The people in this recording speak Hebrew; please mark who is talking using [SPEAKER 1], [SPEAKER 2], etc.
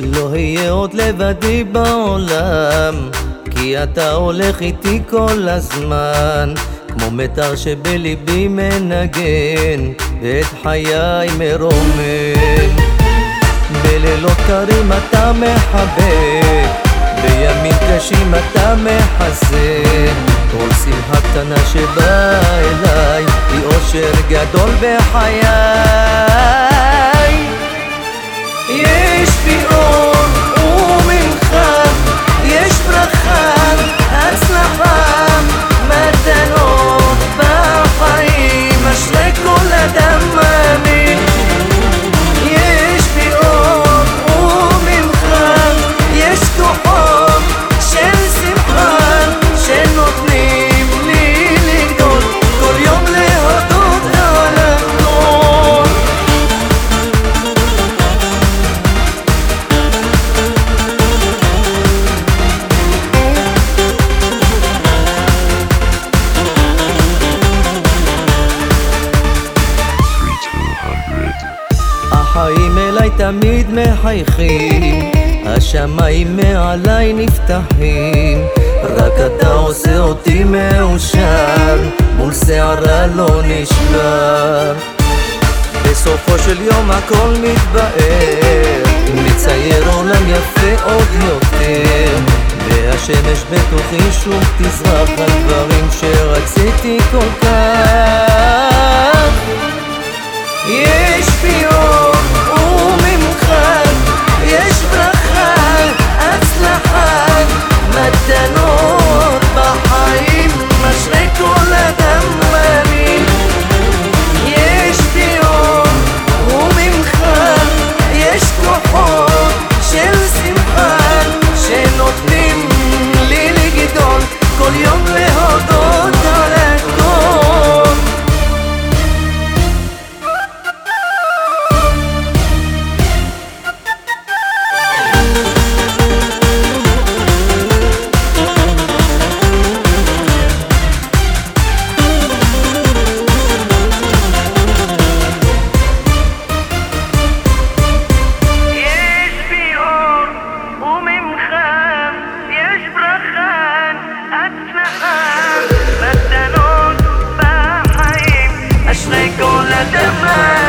[SPEAKER 1] לא לבדי בעולם, כי אתה הולך איתי כל הזמן. כמו מיתר שבליבי מנגן ואת חיי מרומם. בלילות קרים אתה מחבק בימים קשים אתה מחסן. כל שמחה קטנה שבאה אליי היא אושר גדול בחיי החיים אליי תמיד מחייכים השמיים מעליי נפתחים. רק אתה עושה אותי מאושר מול שערה לא נשבר. בסופו של יום הכל מתבאר מצייר עולם יפה עוד יותר. והשמש בתוכי שוב תזרח על דברים שרציתי כל כך
[SPEAKER 2] ندمان